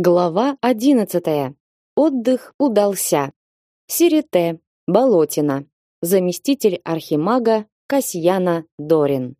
Глава одиннадцатая. Отдых удался. Сирите, Болотина. Заместитель архимага Касьяна Дорин.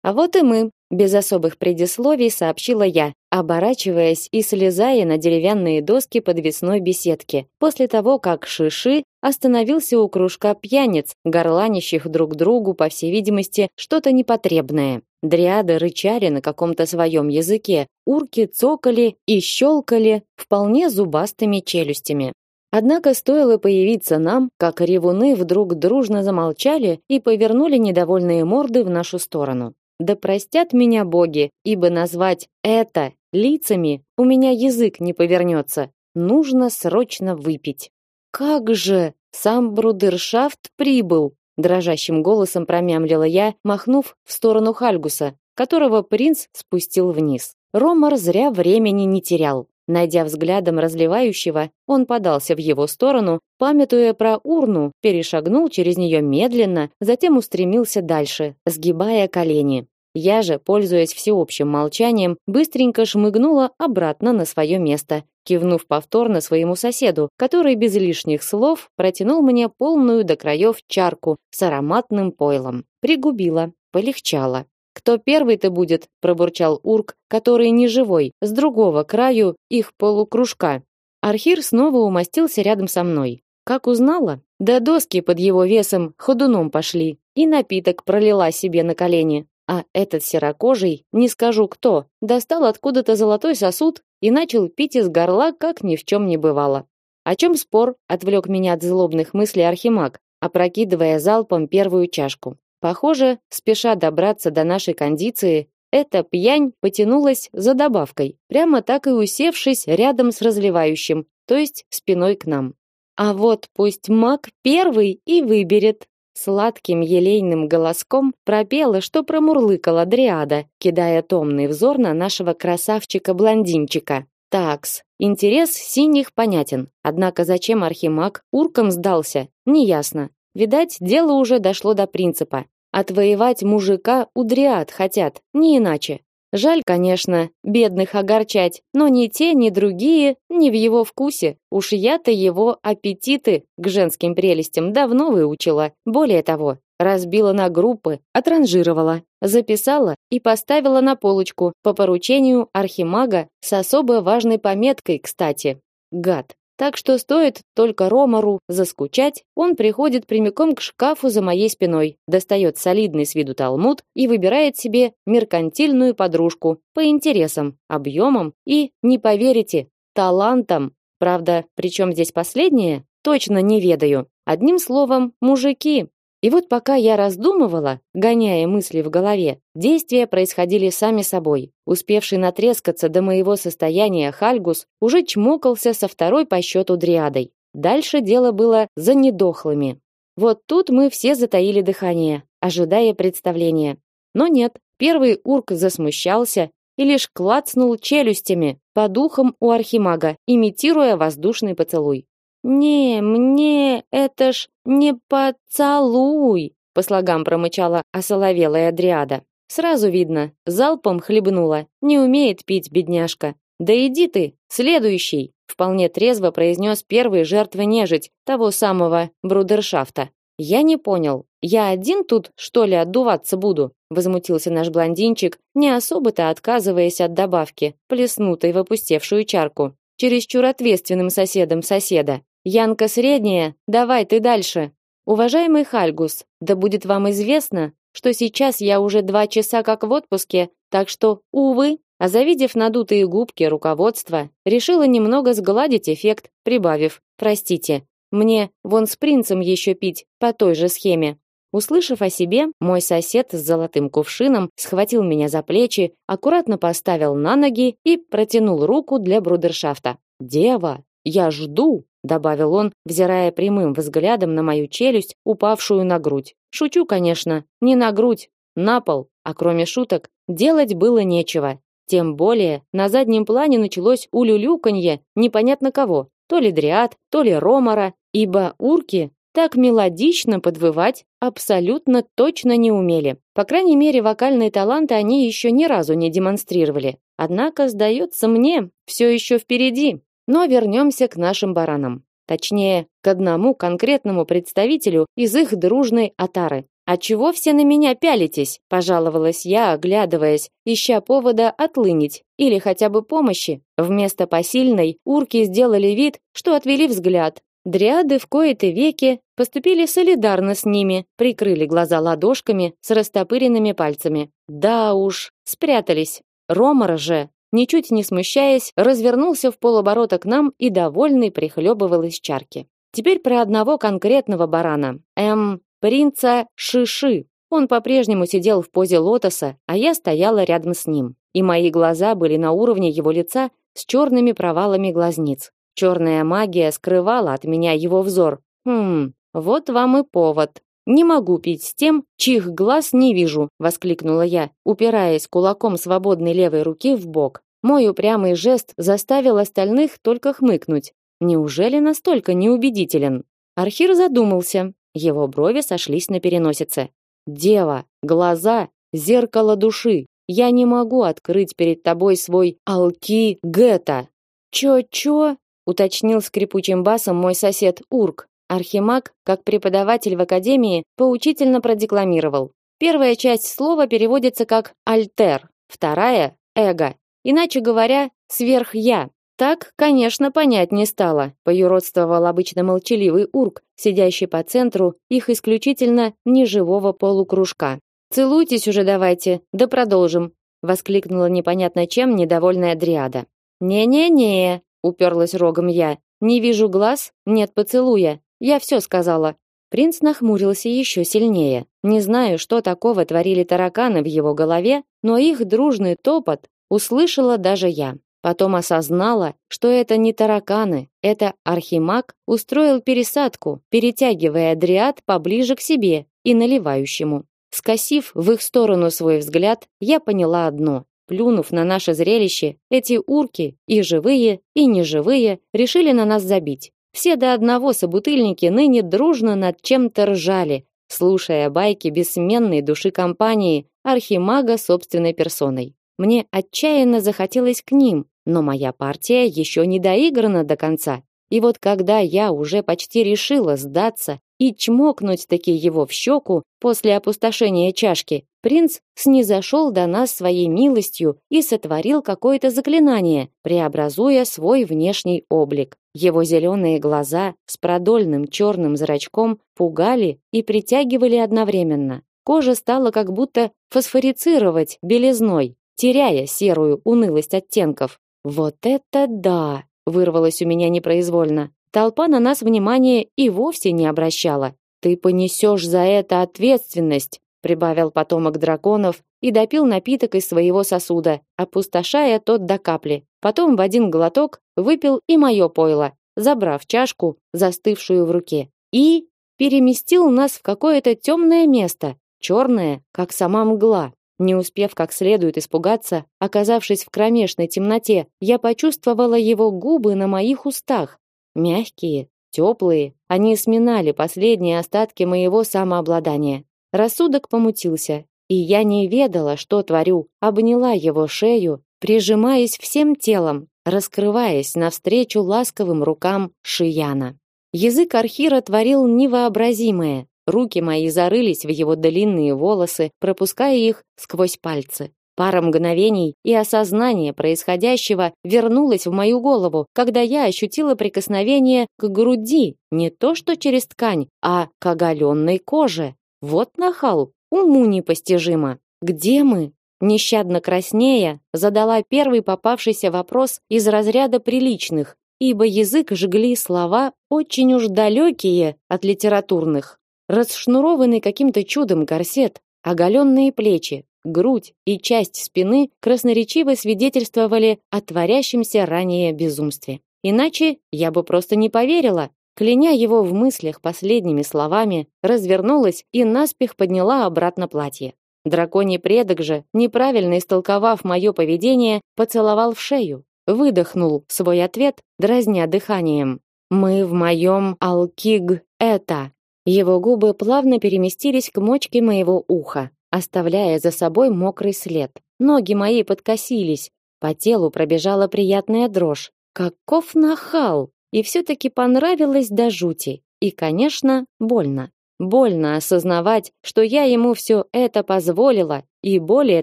А вот и мы, без особых предисловий сообщила я, оборачиваясь и слезая на деревянные доски подвесной беседки. После того, как Шиши остановился у кружка пьяниц, горланищих друг другу, по всей видимости, что-то непотребное. Дриады рычали на каком-то своем языке, урки цокали и щелкали вполне зубастыми челюстями. Однако стоило появиться нам, как ревуны вдруг дружно замолчали и повернули недовольные морды в нашу сторону. Да простят меня боги, ибо назвать это лицами у меня язык не повернется. Нужно срочно выпить. Как же сам брудершафт прибыл, дрожащим голосом промямлила я, махнув в сторону Хальгуса, которого принц спустил вниз. Ромар зря времени не терял. Найдя взглядом разливающего, он подался в его сторону, памятуя про урну, перешагнул через нее медленно, затем устремился дальше, сгибая колени. Я же, пользуясь всеобщим молчанием, быстренько шмыгнула обратно на свое место, кивнув повторно своему соседу, который без лишних слов протянул мне полную до краев чарку с ароматным пойлом. Пригубила, полегчало. Кто первый-то будет, пробурчал Урк, который не живой, с другого краю их полукружка. Архир снова умостился рядом со мной. Как узнала? Да доски под его весом ходуном пошли, и напиток пролила себе на колени. А этот серокожий, не скажу кто, достал откуда-то золотой сосуд и начал пить из горла, как ни в чем не бывало. О чем спор? Отвлек меня от злобных мыслей Архимаг, опрокидывая залпом первую чашку. Похоже, спеша добраться до нашей кондиции, эта пьянь потянулась за добавкой, прямо так и усевшись рядом с разливающим, то есть спиной к нам. А вот пусть маг первый и выберет. Сладким елейным голоском пропела, что промурлыкала Дриада, кидая томный взор на нашего красавчика-блондинчика. Такс, интерес синих понятен. Однако зачем архимаг уркам сдался, неясно. Видать, дело уже дошло до принципа. Отвоевать мужика у дриад хотят, не иначе. Жаль, конечно, бедных огорчать, но ни те, ни другие не в его вкусе. Уж я-то его аппетиты к женским прелестям давно выучила. Более того, разбила на группы, отранжировала, записала и поставила на полочку по поручению архимага с особо важной пометкой, кстати. Гад. Так что стоит только Ромару заскучать, он приходит прямиком к шкафу за моей спиной, достает солидный с виду талмуд и выбирает себе меркантильную подружку по интересам, объемам и, не поверите, талантам. Правда, причем здесь последнее, точно не ведаю. Одним словом, мужики, и вот пока я раздумывала, гоняя мысли в голове, действия происходили сами собой. Успевший натрескаться до моего состояния Хальгус уже чмокался со второй по счету дриадой. Дальше дело было за недохлыми. Вот тут мы все затаили дыхание, ожидая представления. Но нет, первый урк засмущался и лишь клацнул челюстями по духам у архимага, имитируя воздушный поцелуй. «Не, мне это ж не поцелуй!» по слогам промычала осоловелая дриада. Сразу видно, залпом хлебнула, не умеет пить бедняжка. Да иди ты, следующий, вполне трезво произнес первый жертвы нежить того самого брудершафта. Я не понял, я один тут что ли отдуваться буду? возмутился наш блондинчик, не особо-то отказываясь от добавки, плеснутой в опустевшую чарку. Чересчур ответственным соседом соседа. Янка средняя, давай ты дальше. Уважаемый Хальгус, да будет вам известно, что сейчас я уже два часа как в отпуске, так что, увы, а завидев надутые губки руководства, решила немного сгладить эффект, прибавив: "Простите, мне вон с принцем еще пить по той же схеме". Услышав о себе, мой сосед с золотым кувшином схватил меня за плечи, аккуратно поставил на ноги и протянул руку для брудершафта. "Дева, я жду", добавил он, взирая прямым взглядом на мою челюсть, упавшую на грудь. Шучу, конечно, не на грудь, на пол, а кроме шуток делать было нечего. Тем более на заднем плане началось улюлюканье непонятно кого, то ли дриад, то ли ромара, ибо урки так мелодично подвывать абсолютно точно не умели. По крайней мере, вокальные таланты они еще ни разу не демонстрировали. Однако, сдается мне, все еще впереди. Но вернемся к нашим баранам. Точнее, к одному конкретному представителю из их дружной отары. «А чего все на меня пялитесь?» – пожаловалась я, оглядываясь, ища повода отлынить или хотя бы помощи. Вместо посильной урки сделали вид, что отвели взгляд. Дриады в кои-то веки поступили солидарно с ними, прикрыли глаза ладошками с растопыренными пальцами. Да уж, спрятались. Ромар же, ничуть не смущаясь, развернулся в полоборота к нам и довольный прихлебывал из чарки. Теперь про одного конкретного барана. Эм, принца Шиши. Он по-прежнему сидел в позе лотоса, а я стояла рядом с ним. И мои глаза были на уровне его лица с черными провалами глазниц. Черная магия скрывала от меня его взор. Хм, вот вам и повод. Не могу пить с тем, чьих глаз не вижу, воскликнула я, упираясь кулаком свободной левой руки в бок. Мой упрямый жест заставил остальных только хмыкнуть. Неужели настолько неубедителен? Архир задумался, его брови сошлись на переносице. Дева, глаза, зеркало души. Я не могу открыть перед тобой свой алки гета. Чё-чё? уточнил скрипучим басом мой сосед Урк. Архимаг, как преподаватель в академии, поучительно продекламировал. Первая часть слова переводится как альтер, вторая эго. Иначе говоря, сверх-я. Так, конечно, понять не стало, поюродствовал обычно молчаливый урк, сидящий по центру их исключительно неживого полукружка. Целуйтесь уже давайте, да продолжим, воскликнула непонятно чем недовольная дриада. Не-не-не, уперлась рогом я. Не вижу глаз, нет поцелуя. Я все сказала. Принц нахмурился еще сильнее. Не знаю, что такого творили тараканы в его голове, но их дружный топот услышала даже я. Потом осознала, что это не тараканы, это архимаг устроил пересадку, перетягивая дриад поближе к себе и наливающему. Скосив в их сторону свой взгляд, я поняла одно: плюнув на наше зрелище, эти урки, и живые, и неживые, решили на нас забить. Все до одного собутыльники ныне дружно над чем-то ржали, слушая байки бессменной души компании архимага собственной персоной. Мне отчаянно захотелось к ним, но моя партия еще не доиграна до конца. И вот когда я уже почти решила сдаться и чмокнуть таки его в щеку после опустошения чашки, принц снизошел до нас своей милостью и сотворил какое-то заклинание, преобразуя свой внешний облик. Его зеленые глаза с продольным черным зрачком пугали и притягивали одновременно. Кожа стала как будто фосфорицировать белизной, теряя серую унылость оттенков. Вот это да, вырвалось у меня непроизвольно. Толпа на нас внимания и вовсе не обращала. Ты понесешь за это ответственность, прибавил потомок драконов и допил напиток из своего сосуда, опустошая тот до капли. Потом в один глоток выпил и мое пойло, забрав чашку, застывшую в руке, и переместил нас в какое-то темное место, черное, как сама мгла. Не успев как следует испугаться, оказавшись в кромешной темноте, я почувствовала его губы на моих устах. Мягкие, теплые, они сминали последние остатки моего самообладания. Рассудок помутился, и я не ведала, что творю, обняла его шею, прижимаясь всем телом, раскрываясь навстречу ласковым рукам Шияна. Язык Архира творил невообразимое, Руки мои зарылись в его длинные волосы, пропуская их сквозь пальцы. Пара мгновений, и осознание происходящего вернулось в мою голову, когда я ощутила прикосновение к груди, не то что через ткань, а к оголенной коже. Вот нахал, уму непостижимо. Где мы? Нещадно краснея, задала первый попавшийся вопрос из разряда приличных, ибо язык жгли слова очень уж далекие от литературных. Расшнурованный каким-то чудом корсет, оголенные плечи, грудь и часть спины красноречиво свидетельствовали о творящемся ранее безумстве. Иначе я бы просто не поверила. Кляня его в мыслях последними словами, развернулась и наспех подняла обратно платье. Драконий предок же, неправильно истолковав мое поведение, поцеловал в шею, выдохнул свой ответ, дразня дыханием. «Мы в моем алкиг это». Его губы плавно переместились к мочке моего уха, оставляя за собой мокрый след. Ноги мои подкосились, По телу пробежала приятная дрожь. Каков нахал! И все-таки понравилось до жути. И, конечно, больно. Больно осознавать, что я ему все это позволила и, более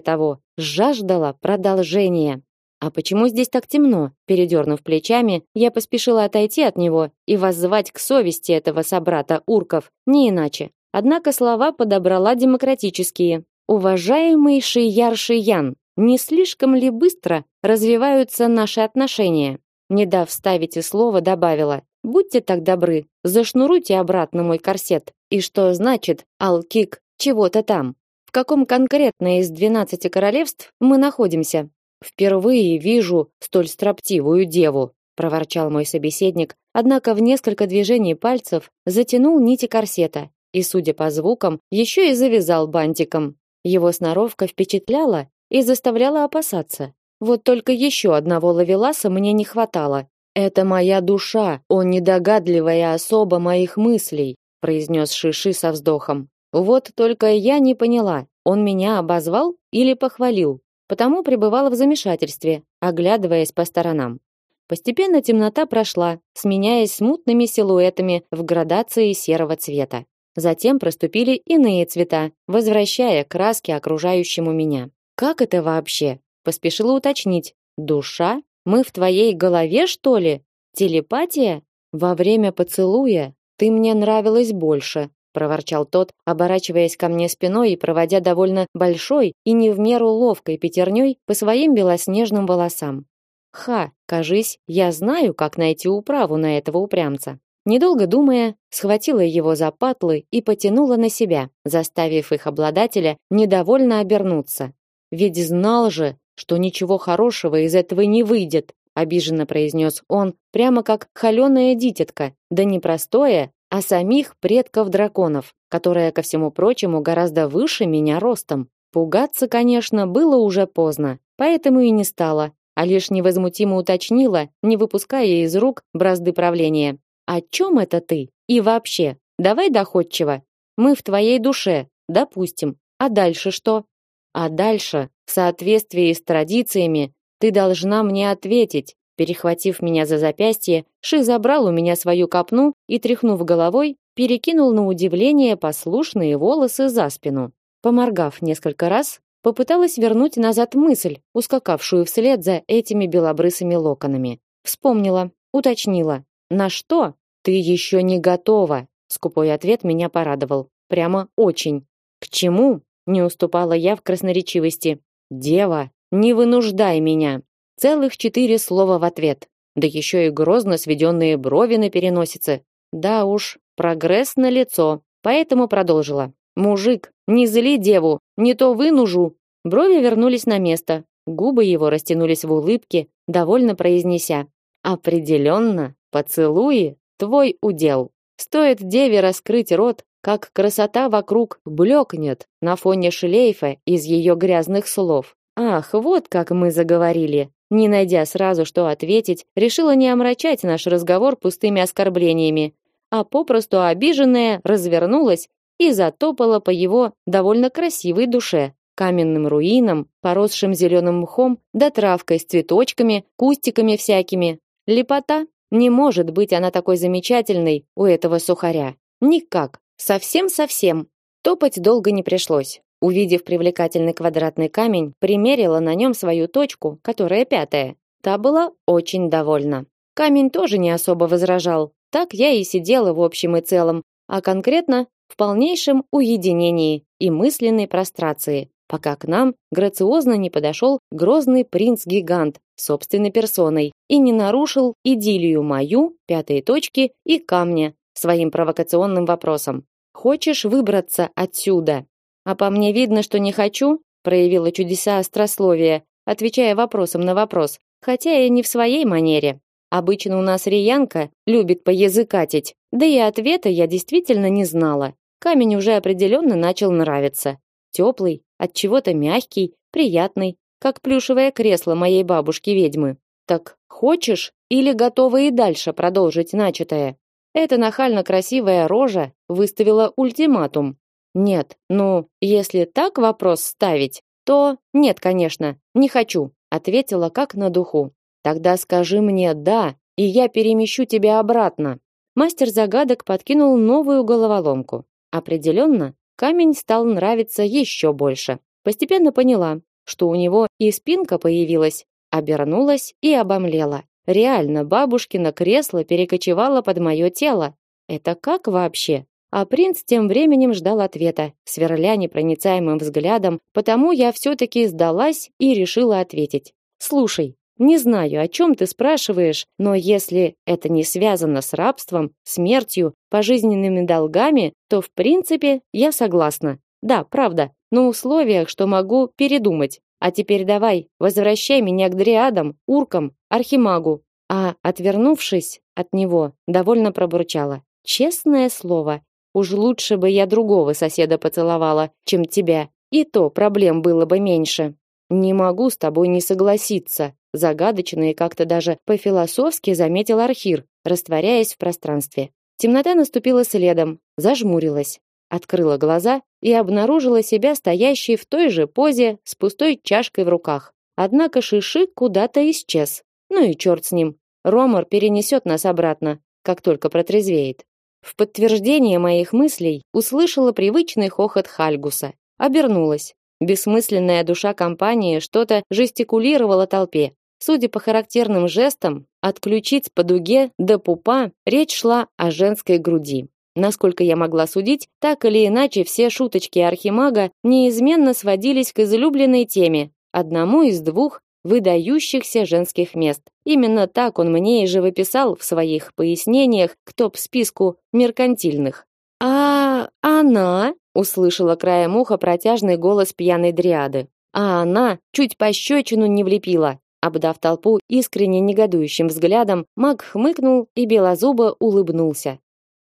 того, жаждала продолжения. А почему здесь так темно? Передернув плечами, я поспешила отойти от него и воззвать к совести этого собрата урков, не иначе. Однако слова подобрала демократические. Уважаемый Шияр Шиян, не слишком ли быстро развиваются наши отношения? Не дав вставить и слова, добавила: "Будьте так добры, зашнуруйте обратно мой корсет". И что значит алкик чего-то там? В каком конкретно из двенадцати королевств мы находимся? Впервые вижу столь строптивую деву, проворчал мой собеседник, однако в несколько движений пальцев затянул нити корсета и, судя по звукам, еще и завязал бантиком. Его сноровка впечатляла и заставляла опасаться. Вот только еще одного ловеласа мне не хватало. Это моя душа, он недогадливая особа моих мыслей, произнес Шиши со вздохом. Вот только я не поняла, он меня обозвал или похвалил потому пребывала в замешательстве, оглядываясь по сторонам. Постепенно темнота прошла, сменяясь смутными силуэтами в градации серого цвета. Затем проступили иные цвета, возвращая краски окружающему меня. Как это вообще? Поспешила уточнить. Душа? Мы в твоей голове, что ли? Телепатия? Во время поцелуя ты мне нравилась больше, проворчал тот, оборачиваясь ко мне спиной и проводя довольно большой и не в меру ловкой пятерней по своим белоснежным волосам. Ха, кажись, я знаю, как найти управу на этого упрямца. Недолго думая, схватила его за патлы и потянула на себя, заставив их обладателя недовольно обернуться. Ведь знал же, что ничего хорошего из этого не выйдет, обиженно произнес он, прямо как холеная дитятка, да не простое, а самих предков драконов, которая, ко всему прочему, гораздо выше меня ростом. Пугаться, конечно, было уже поздно, поэтому и не стала, а лишь невозмутимо уточнила, не выпуская из рук бразды правления. «О чем это ты? И вообще, давай доходчиво. Мы в твоей душе, допустим. А дальше что?» «А дальше, в соответствии с традициями, ты должна мне ответить, Перехватив меня за запястье, Ши забрал у меня свою копну и, тряхнув головой, перекинул на удивление послушные волосы за спину. Поморгав несколько раз, попыталась вернуть назад мысль, ускакавшую вслед за этими белобрысыми локонами. Вспомнила, уточнила. «На что? Ты еще не готова!» Скупой ответ меня порадовал. Прямо очень. «К чему?» Не уступала я в красноречивости. «Дева, не вынуждай меня!» Целых четыре слова в ответ. Да еще и грозно сведенные брови на переносице. Да уж, прогресс на лицо. Поэтому продолжила. Мужик, не зли деву, не то вынужу. Брови вернулись на место. Губы его растянулись в улыбке, довольно произнеся: "Определенно, поцелуи твой удел". Стоит деве раскрыть рот, как красота вокруг блекнет на фоне шлейфа из ее грязных слов. Ах, вот как мы заговорили. Не найдя сразу, что ответить, решила не омрачать наш разговор пустыми оскорблениями, а попросту обиженная развернулась и затопала по его довольно красивой душе, каменным руинам, поросшим зеленым мхом, да травкой с цветочками, кустиками всякими. Лепота? Не может быть она такой замечательной у этого сухаря. Никак. Совсем-совсем. Топать долго не пришлось. Увидев привлекательный квадратный камень, примерила на нем свою точку, которая пятая. Та была очень довольна. Камень тоже не особо возражал. Так я и сидела в общем и целом, а конкретно в полнейшем уединении и мысленной прострации, пока к нам грациозно не подошел грозный принц-гигант собственной персоной и не нарушил идиллию мою, пятой точки и камня своим провокационным вопросом. «Хочешь выбраться отсюда?» А по мне видно, что не хочу, проявила чудеса острословия, отвечая вопросом на вопрос, хотя и не в своей манере. Обычно у нас Риянка любит поязыкатить, да и ответа я действительно не знала. Камень уже определенно начал нравиться. Теплый, от чего-то мягкий, приятный, как плюшевое кресло моей бабушки-ведьмы. Так хочешь или готова и дальше продолжить начатое? Эта нахально красивая рожа выставила ультиматум. Нет, ну, если так вопрос ставить, то нет, конечно, не хочу, ответила как на духу. Тогда скажи мне «да», и я перемещу тебя обратно. Мастер загадок подкинул новую головоломку. Определенно, камень стал нравиться еще больше. Постепенно поняла, что у него и спинка появилась, обернулась и обомлела. Реально, бабушкино кресло перекочевало под мое тело. Это как вообще? А принц тем временем ждал ответа, сверля непроницаемым взглядом, потому я все-таки сдалась и решила ответить. «Слушай, не знаю, о чем ты спрашиваешь, но если это не связано с рабством, смертью, пожизненными долгами, то в принципе я согласна. Да, правда, на условиях, что могу передумать. А теперь давай, возвращай меня к дриадам, уркам, архимагу. А, отвернувшись от него, довольно пробурчала: "Честное слово, Уж лучше бы я другого соседа поцеловала, чем тебя. И то проблем было бы меньше. Не могу с тобой не согласиться, загадочно и как-то даже по-философски заметил Архир, растворяясь в пространстве. Темнота наступила следом, зажмурилась, открыла глаза и обнаружила себя стоящей в той же позе с пустой чашкой в руках. Однако Шиши куда-то исчез. Ну и черт с ним. Ромар перенесет нас обратно, как только протрезвеет. В подтверждение моих мыслей услышала привычный хохот Хальгуса. Обернулась. Бессмысленная душа компании что-то жестикулировала толпе. Судя по характерным жестам, от ключиц по дуге до пупа речь шла о женской груди. Насколько я могла судить, так или иначе все шуточки архимага неизменно сводились к излюбленной теме, одному из двух выдающихся женских мест. Именно так он мне и живописал в своих пояснениях к топ-списку меркантильных. А она услышала краем уха протяжный голос пьяной дриады. А она чуть пощечину не влепила. Обдав толпу искренне негодующим взглядом, маг хмыкнул и белозубо улыбнулся.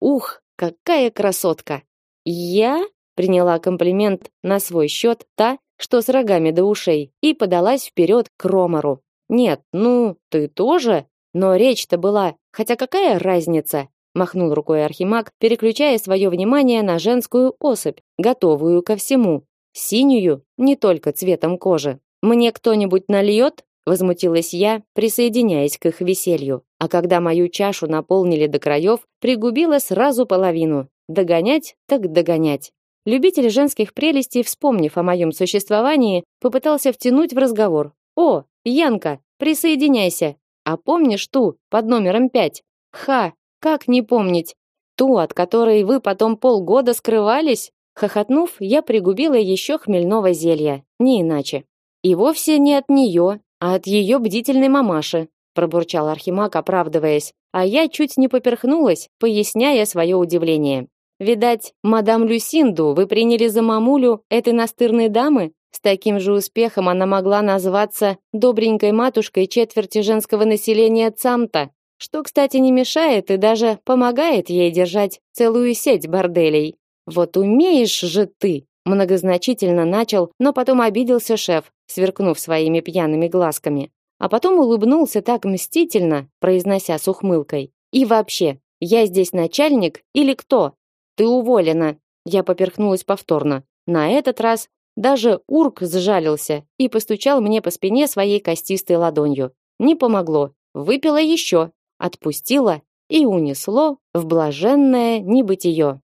Ух, какая красотка! Я приняла комплимент на свой счет та, что с рогами до ушей, и подалась вперед к Ромару. Нет, ну, ты тоже, но речь-то была, хотя какая разница? махнул рукой Архимаг, переключая свое внимание на женскую особь, готовую ко всему, синюю, не только цветом кожи. Мне кто-нибудь нальет? возмутилась я, присоединяясь к их веселью. А когда мою чашу наполнили до краев, пригубила сразу половину. Догонять так догонять. Любитель женских прелестей, вспомнив о моем существовании, попытался втянуть в разговор. «О, Янка, присоединяйся! А помнишь ту, под номером пять? Ха, как не помнить? Ту, от которой вы потом полгода скрывались?» Хохотнув, я пригубила еще хмельного зелья, не иначе. И вовсе не от нее, а от ее бдительной мамаши, пробурчал Архимаг, оправдываясь, а я чуть не поперхнулась, поясняя свое удивление. Видать, мадам Люсинду вы приняли за мамулю этой настырной дамы? С таким же успехом она могла назваться добренькой матушкой четверти женского населения Цамта, что, кстати, не мешает и даже помогает ей держать целую сеть борделей. Вот умеешь же ты, многозначительно начал, но потом обиделся шеф, сверкнув своими пьяными глазками. А потом улыбнулся так мстительно, произнося с ухмылкой: "И вообще, я здесь начальник или кто? Ты уволена. Я поперхнулась повторно. На этот раз даже Урк сжалился и постучал мне по спине своей костистой ладонью. Не помогло. Выпила еще, отпустила и унесло в блаженное небытие.